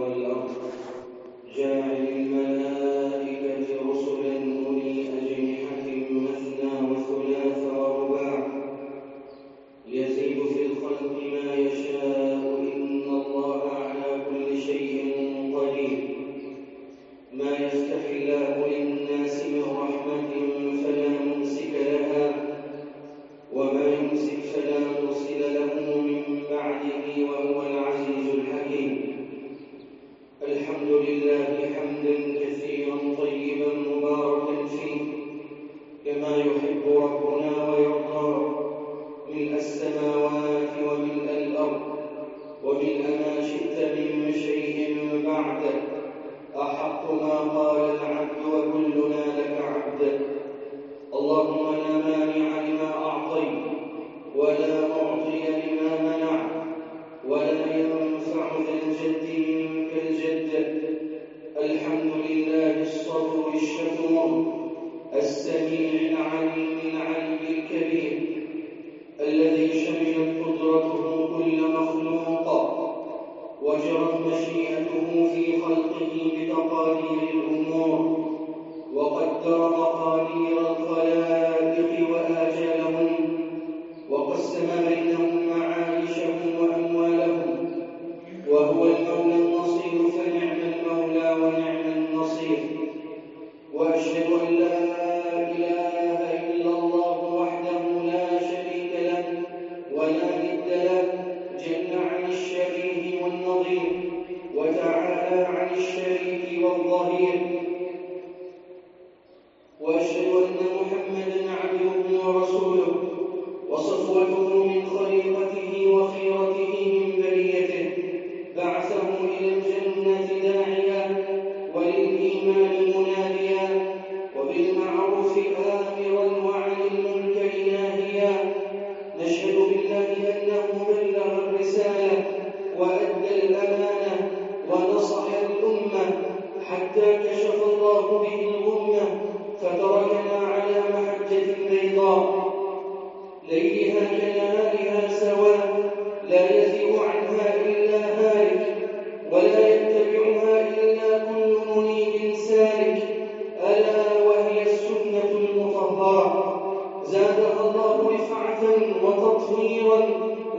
والأرض جاعل مقادير الخلائق وآجالهم وقسم بينهم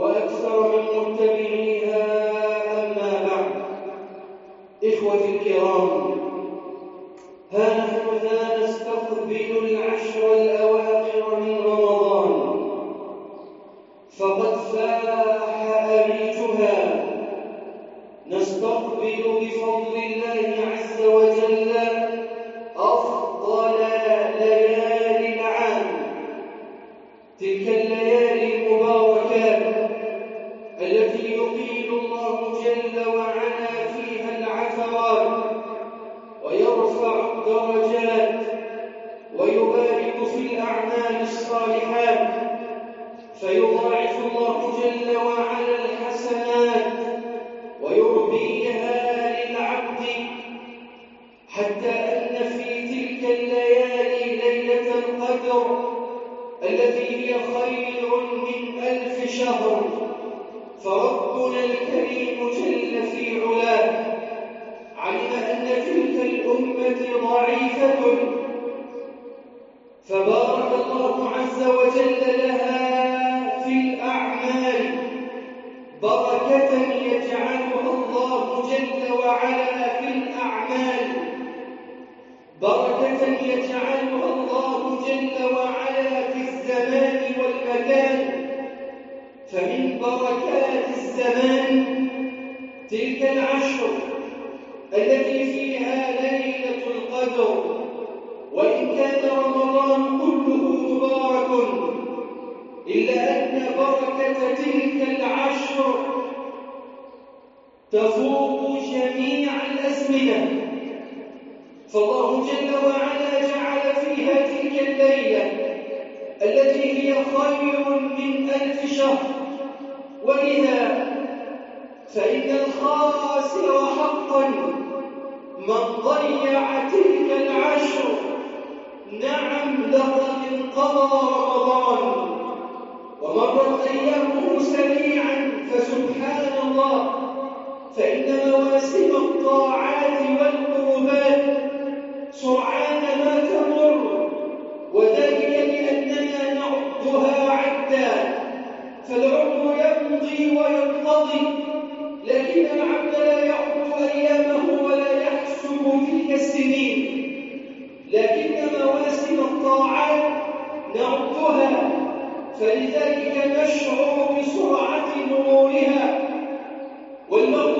وأكثر من متبعيها أما بعد. إخوتي الكرام ها بركة يجعلها الله جل وعلا في الزمان والمكان. فمن بركات الزمان تلك العشر التي فيها ليلة القدر. وإن كان رمضان كله مبارك إلا أن بركة تلك العشر تفوق جميع الأزمنة. فالله جل وعلا جعل فيها تلك الليلة التي هي خير من ألف شهر. ولذا فإن الخاسر حقا من ضيع تلك العشر نعم لقد انقضى رمضان. ومرت أيامه سريعا فسبحان الله فإن مواسم الطاعات والقربات سرعان ما تمر وذلك لأننا نعدها عدا. فالعمر يمضي ويقتضي لكن العبد لا يعد أيامه ولا يحسب تلك السنين. لكن مواسم الطاعات نعدها فلذلك نشعر بسرعة مرورها والمرض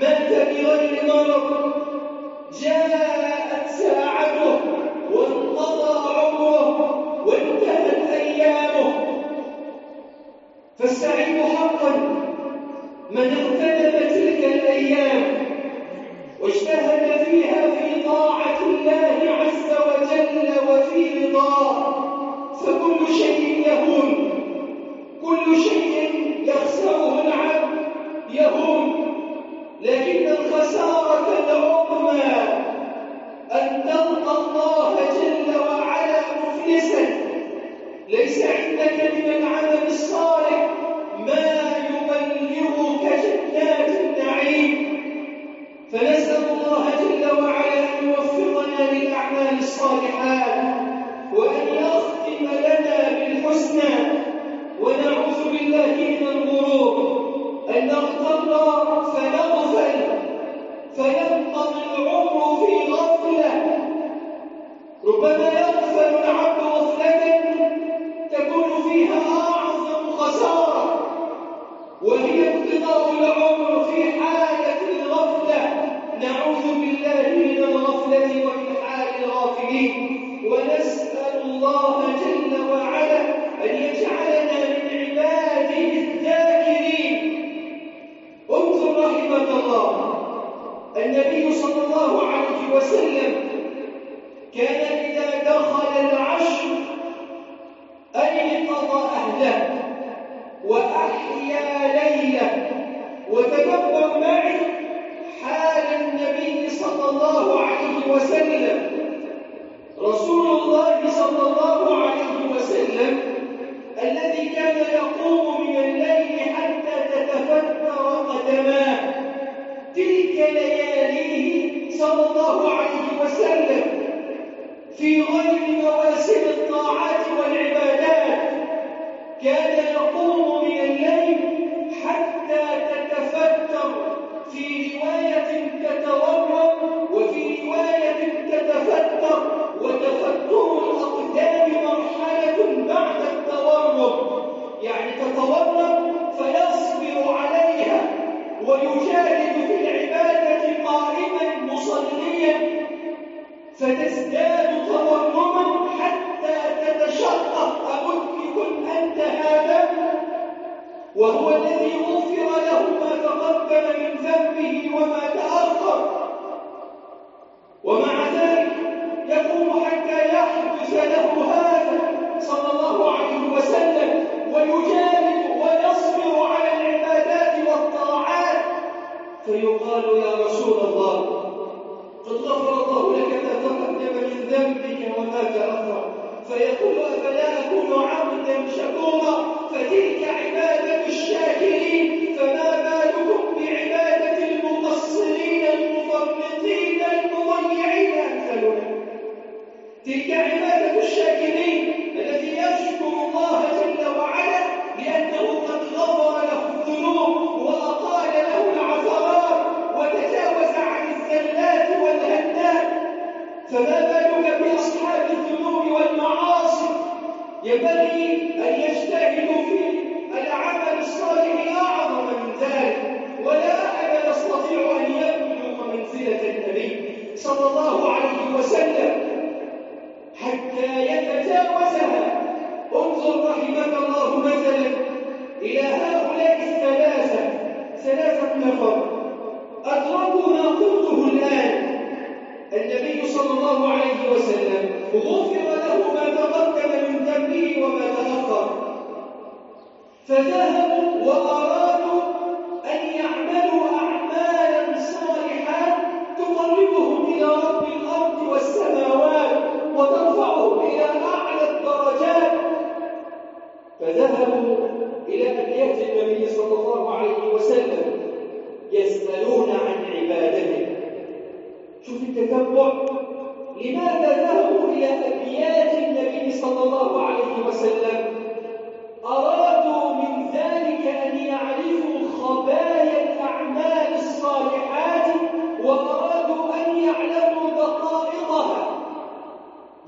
مات بغير مرض جاءت ساعته وانقضى عمره وانتهت أيامه. فالسعيد حقا. من اغتنم تلك الأيام واجتهد فيها في طاعة الله عز وجل وفي رضاه. فكل شيء يهون. كل شيء يخسره العبد يهون. لكن الخسارة العظمى أن تلقى الله جل وعلا مفلسا. ليس عندك من العمل الصالح. feel like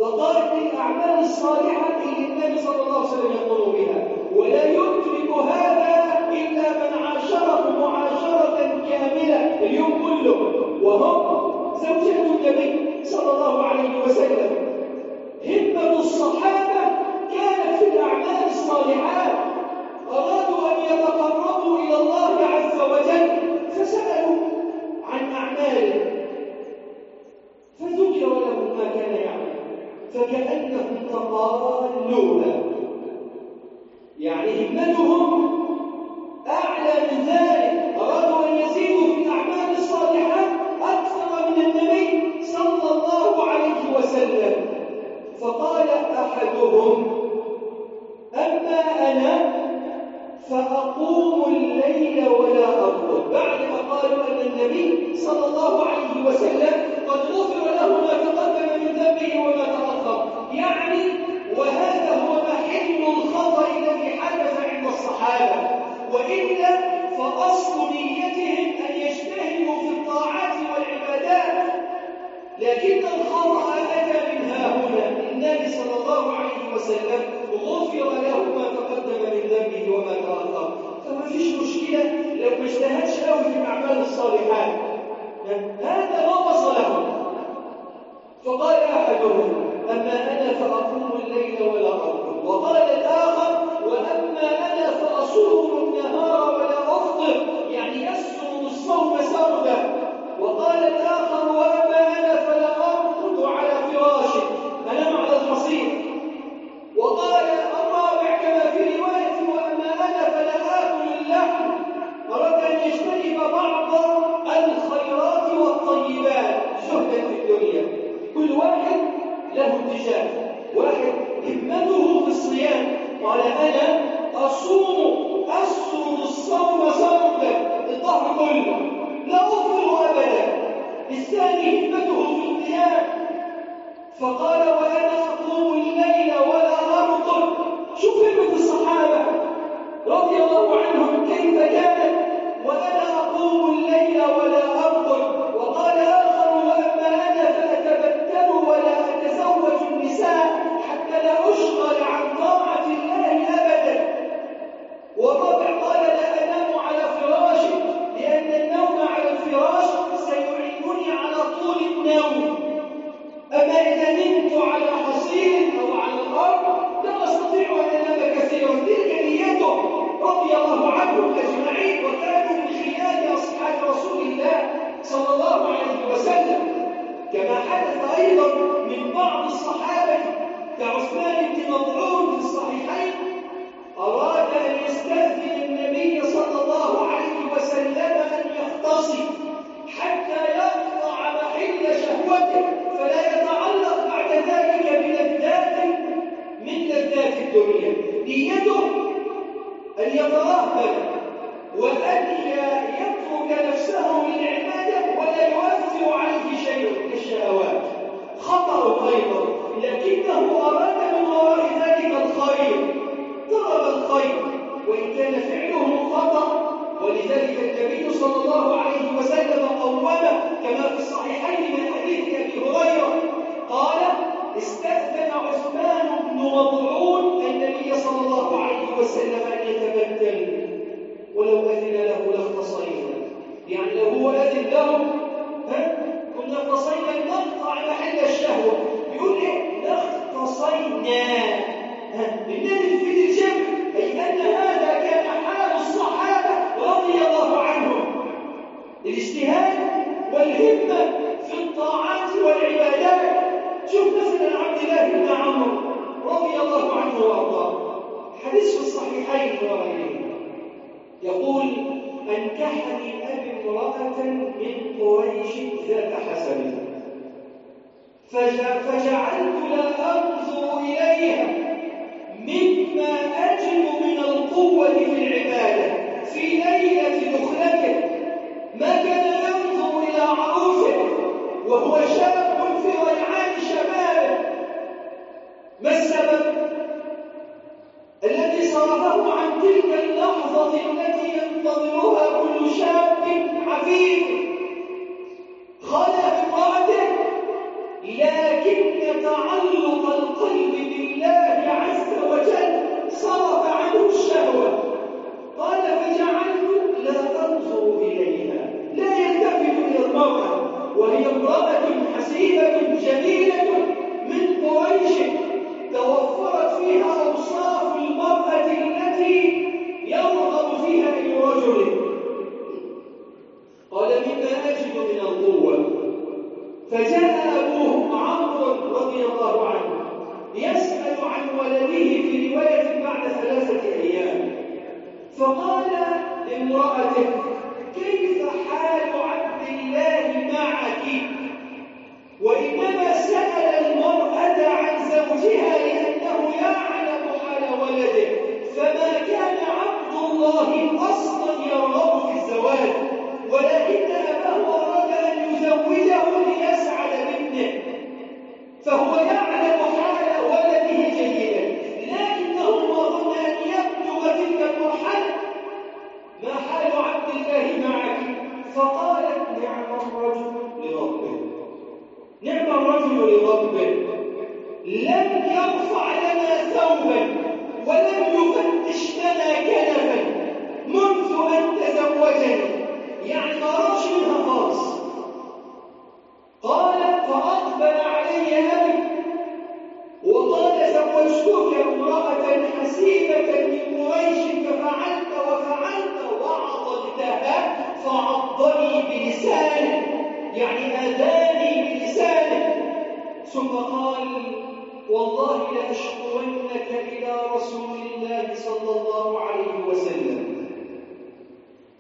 وترك الأعمال الصالحة للنبي النبي صلى الله عليه وسلم يقول بها. ولا يدرك هذا إلا من عاشره معاشرة كاملة. اليوم كله. وهم زوجة النبي صلى الله عليه وسلم. همة الصحابة كانت في الأعمال الصالحات. ضالون يعني همتهم إن الخطأ لنا من هاهنا النبي صلى الله عليه وسلم غفر له ما تقدم من ذنبه وما تأخر. فما فيش مشكلة لو ما اجتهدش قوي في الأعمال الصالحات هذا ما وصله فقال أحدهم أما أنا فأقوم الليل ولا أقوم وقال الآخر وأما أنا فأصوم النهار ولا أفطر. يعني يسر الصوم سردا. وقال الآخر وأنا وهو ياتي الدهر كنا اقتصينا نقطع على الشهوة. يقول إيه اقتصينا لله يفيد الجمع أي أن هذا كان حال الصحابة رضي الله عنهم. الاجتهاد والهمة في الطاعات والعبادات. شوف مثلا عبد الله بن عمر رضي الله عنه وأرضاه. حديث في الصحيحين وغيرهما يقول انكحني ابي امرأة من قريش ذات حسب فجعلت لا أنظر إليها مما أجد من القوة في العبادة. في ليلة دخلته ما كان ينظر إلى عروسه وهو شاب في ريعان شبابه ما السبب؟ الذي صرفه عن تلك اللحظة التي ينتظرها كل شاب عفيف خلى بامرأته لكن تعلق القلب بالله عز وجل صرف عنه الشهوة. قال فجعلت لا أنظر إليها لا يلتفت إلى المرأة وهي امرأة حسيبة جميلة.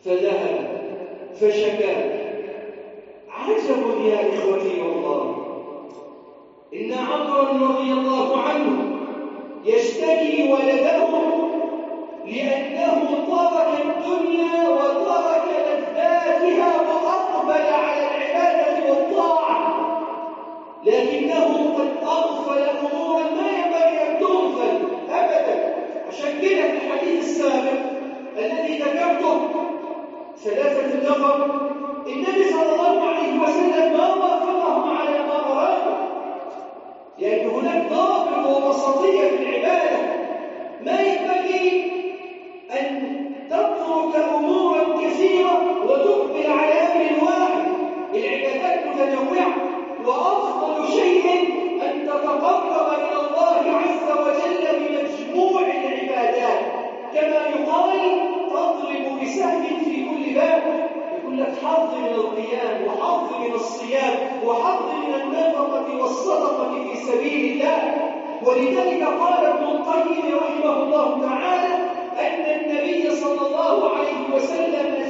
فذهب فشكى عجب يا إخوتي والله إن عمرا رضي الله عنه يشتكي ولده لأنه ترك الدنيا وترك لذاتها وأقبل على العبادة والطاعة لكنه قد أغفل أمورا ما ينبغي أن تغفل أبدا. عشان كده في الحديث السابق الذي ذكرته ثلاثة النفر. النبي صلى الله عليه وسلم ما وافقهم على ما أرادوا. لأن هناك ضابط ووسطية في العبادة. ما ينبغي أن تترك أمورا كثيرة وتقبل على أمر واحد. العبادات متنوعة. وأفضل شيء أن تتقرب إلى الله عز وجل بمجموع العبادات. كما يقال تضرب بسهم في كل باب يقول لك حظ من القيام وحظ من الصيام وحظ من النفقة والصدقة في سبيل الله. ولذلك قال ابن القيم رحمه الله تعالى أن النبي صلى الله عليه وسلم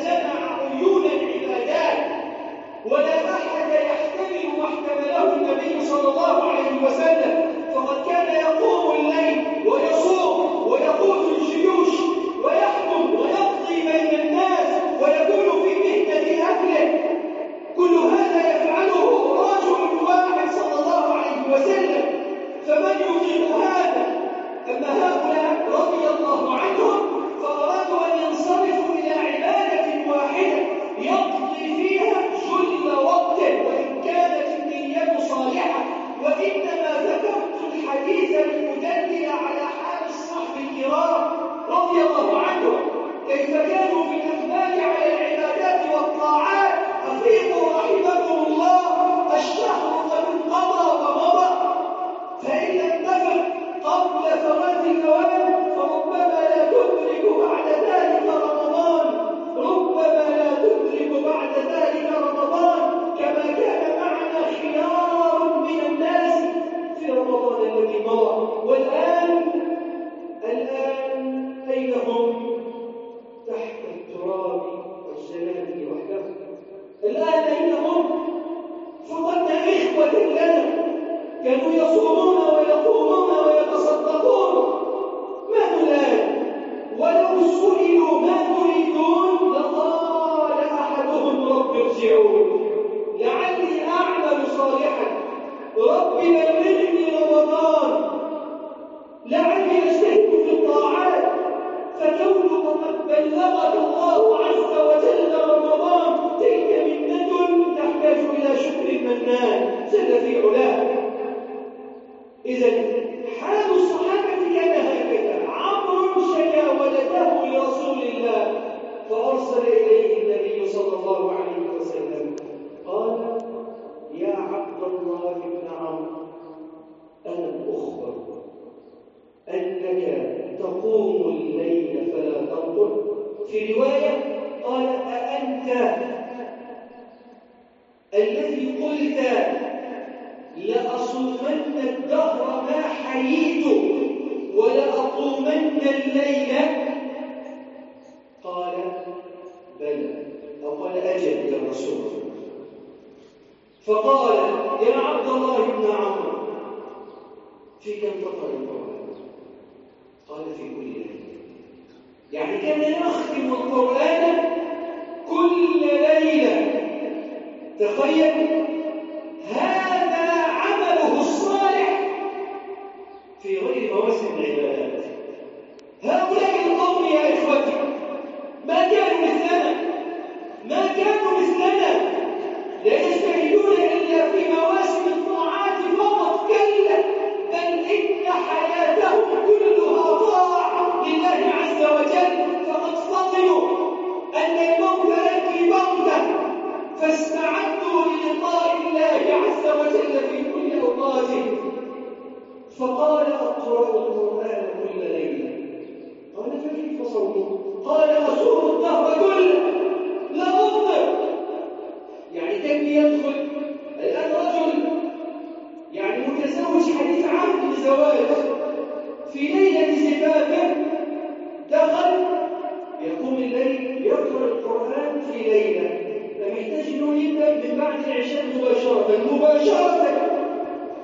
أجل إلى الرسول. فقال يا عبد الله بن عمرو في كم تقرأ القرآن؟ قال في كل ليلة. يعني كان يختم القرآن كل ليلة. تخيل.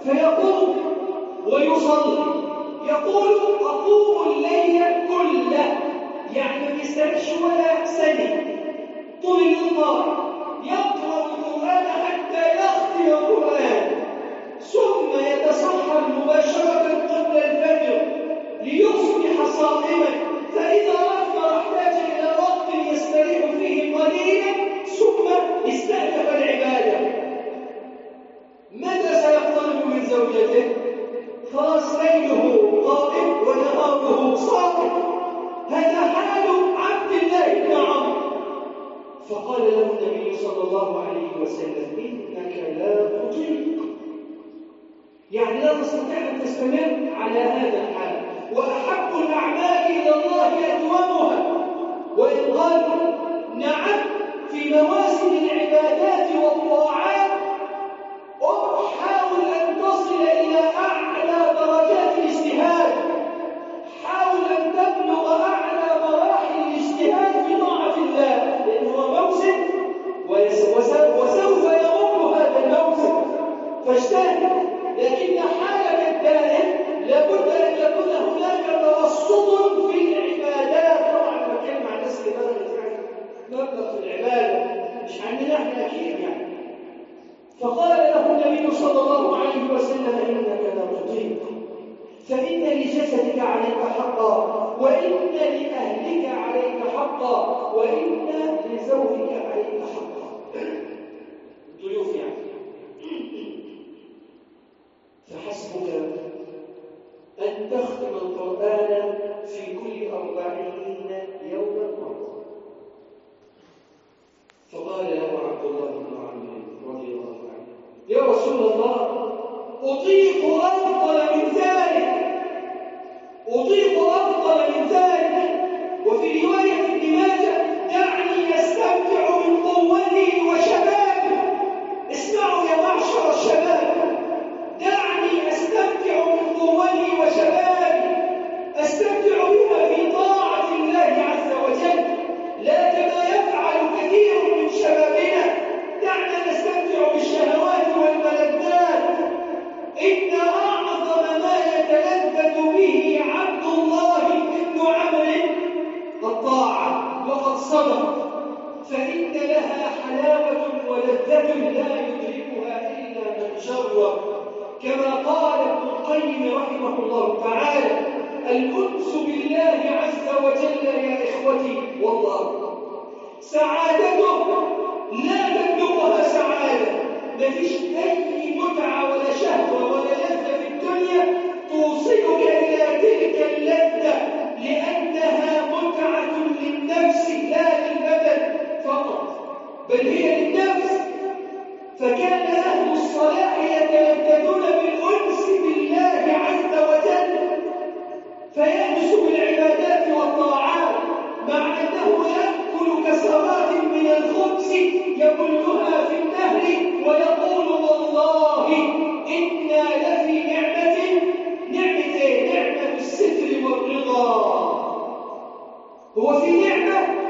فيقوم ويصلي. يقول أقوم الليل كله يعني ما ولا ثانية طول النهار يقرأ القرآن حتى يختم القرآن. ثم يتسحر مباشرة قبل الفجر ليصبح صائما. فإذا ولذة لا يدركها إلا من شرب. كما قال ابن القيم رحمه الله تعالى الأنس بالله عز وجل يا إخوتي والله. سعادته لا تبلغها سعادة. ما فيش أي متعة ولا شهوة ولا لذة في الدنيا توصلك إلى تلك اللذة لأنها متعة للنفس لا للبدن فقط. بل هي للنفس فكان أهل الصلاح يتلذذون بالأنس بالله عز وجل فيأنس بالعبادات والطاعات مع أنه يأكل كسرات من الخبز يبلها في النهر ويقول والله إنا لفي نعمة نعمة نعمة الستر والرضا. هو في نعمة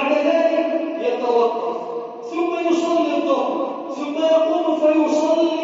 بعد ذلك يتوقف ثم يصلي الظهر ثم يقوم فيصلي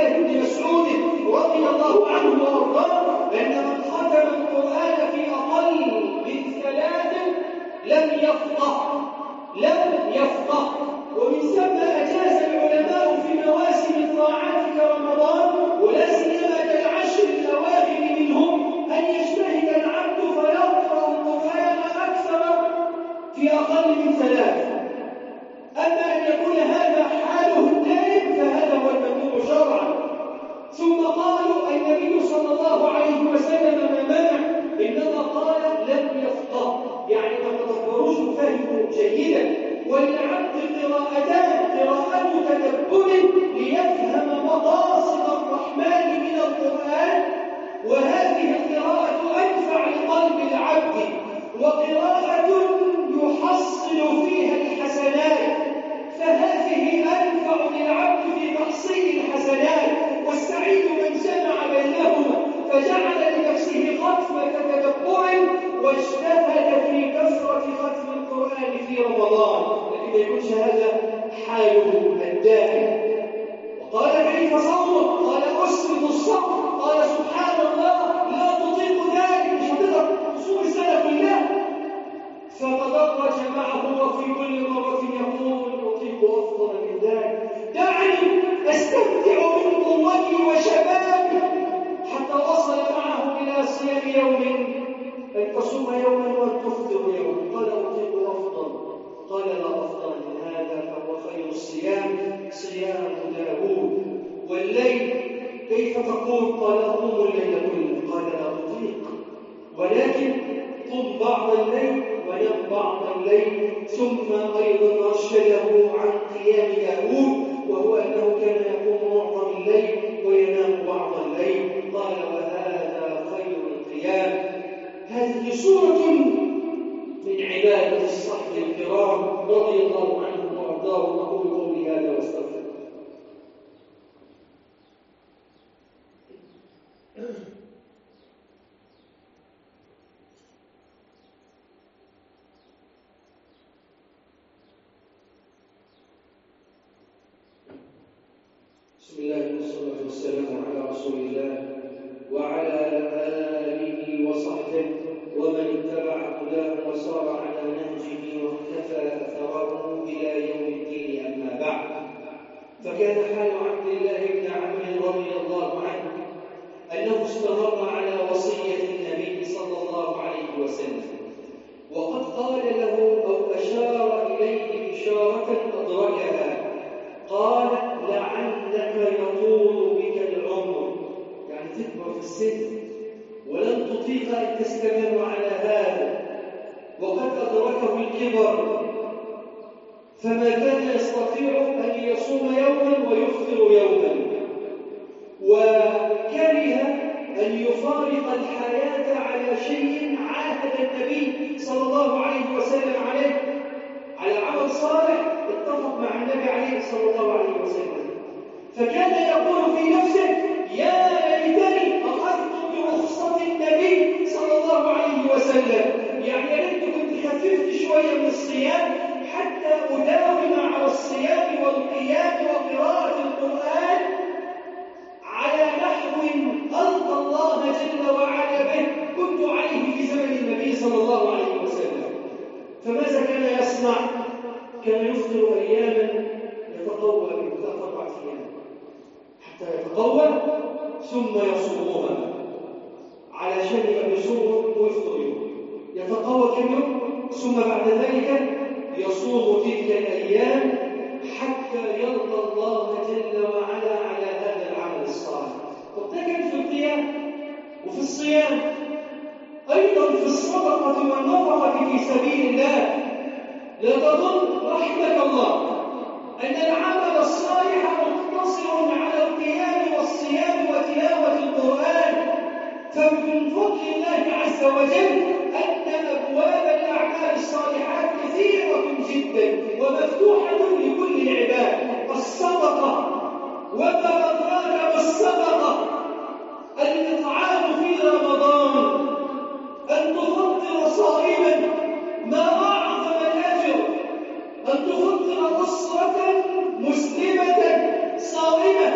الله بن مسعود رضي الله عنه وأرضاه بان من ختم القرآن في أقل من ثلاث لم يفقه فكان حال عبد الله بن عمر رضي الله عنه أنه استمر على وصية النبي صلى الله عليه وسلم. وقد قال حتى ثم يصومها علشان يبقى يصوم ويفطر يتقوى كم يوم ثم بعد ذلك يصوم تلك الأيام حتى يرضى الله جل وعلا على هذا العمل الصالح. طب في القيام وفي الصيام. أيضا في الصدقة والنفقه في سبيل الله. لا تظن رحمك الله. أن العمل الصالح مقتصر على القيام والصيام وتلاوة القرآن. فمن فضل الله عز وجل أن أبواب الأعمال الصالحات كثيرة جدا ومفتوحة لكل العباد الصدقة وما أدراك ما الصدقة الإطعام في رمضان. أن تفطر صائما. ما أن تفطر أسرة مسلمة صائمة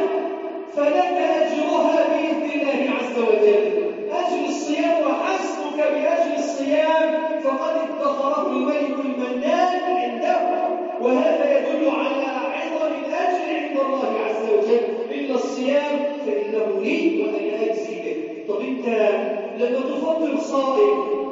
فلك أجرها بإذن الله عز وجل. أجر الصيام وحسبك بأجر الصيام. فقد ادخره الملك المنان عنده وهذا يدل على عظم الأجر عند الله عز وجل. إلا الصيام فإنه لي وأنا أجزي طب أنت لما تفضل صائم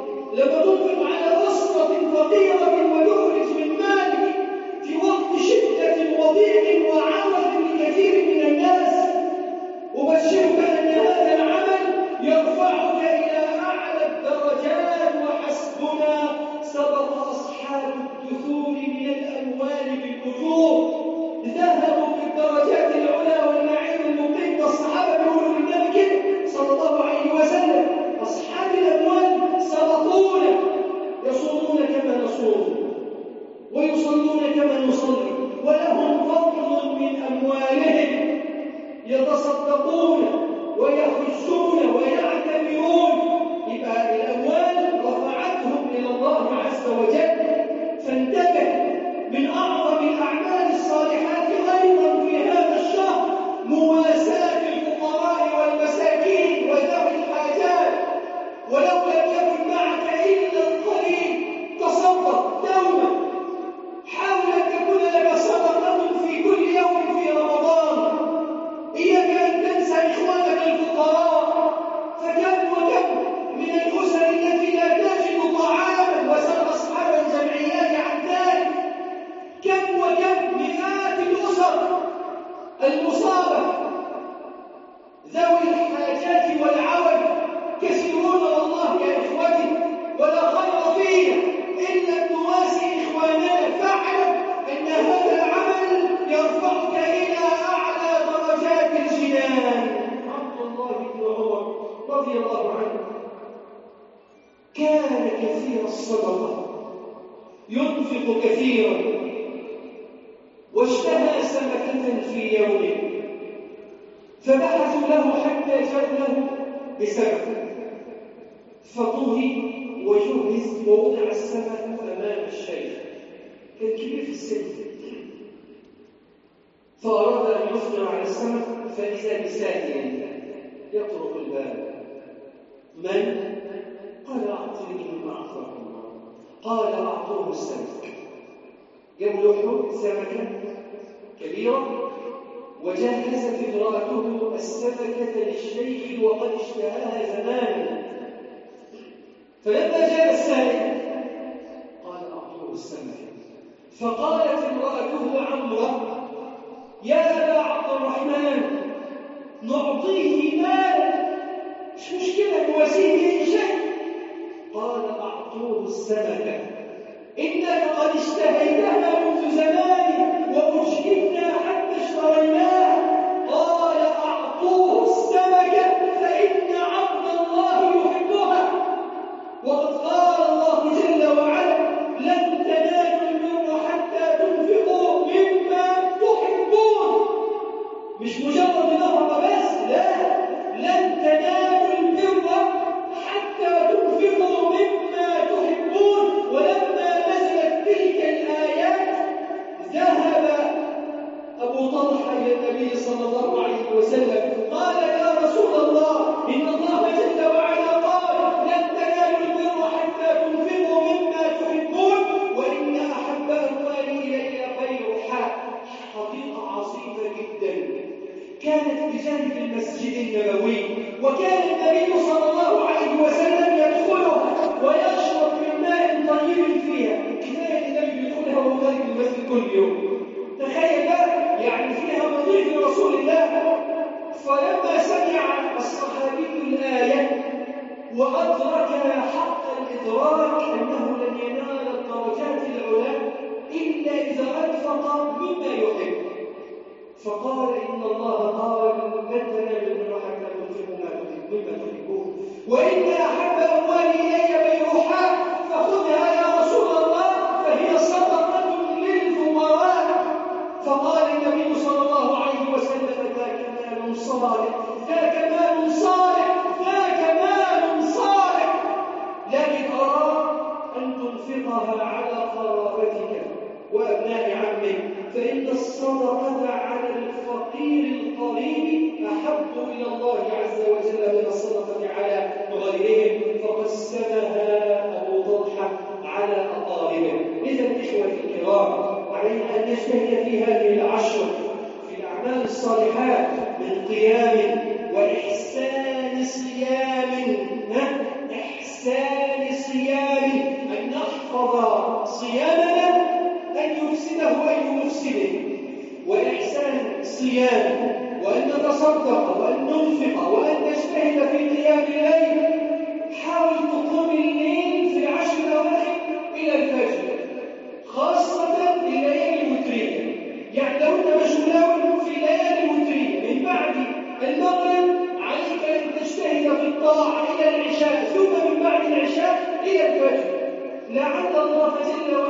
وكم مئات الأسر المصابة. ذوي الحاجات والعوج كثيرون والله يا إخوتي ولا خير فينا إلا أن نواسي إخواننا فاعلم أن هذا العمل يرفعك إلى أعلى درجات الجنان. عبد الله بن عمر رضي الله عنه كان كثير الصدقة. ينفق كثيرا. واشتهى سمكة في يومه فبحثوا له حتى جاءوا بسمك فطهي وجهز ووضع السمك أمام الشيخ. كان كبير في السن. فأراد أن يفطر على السمك فإذا بسائل يطرق الباب. من؟ قال أعطني مما اعطاك الله قال أعطوه السمك. يملح سمكة كبيرة وجهزت امرأته السمكة للشيخ وقد اشتهاها زمانا فلما جاء السائل قال أعطوه السمكة. فقالت امرأته عمرة يا أبا عبد الرحمن نعطيه مالا. مش مشكلة؟ نواسيه شيء؟ قال أعطوه السمكة. قد اشتهيتها منذ زمان وأجهدنا حتى اشتريناها. لعل الله جل وعلا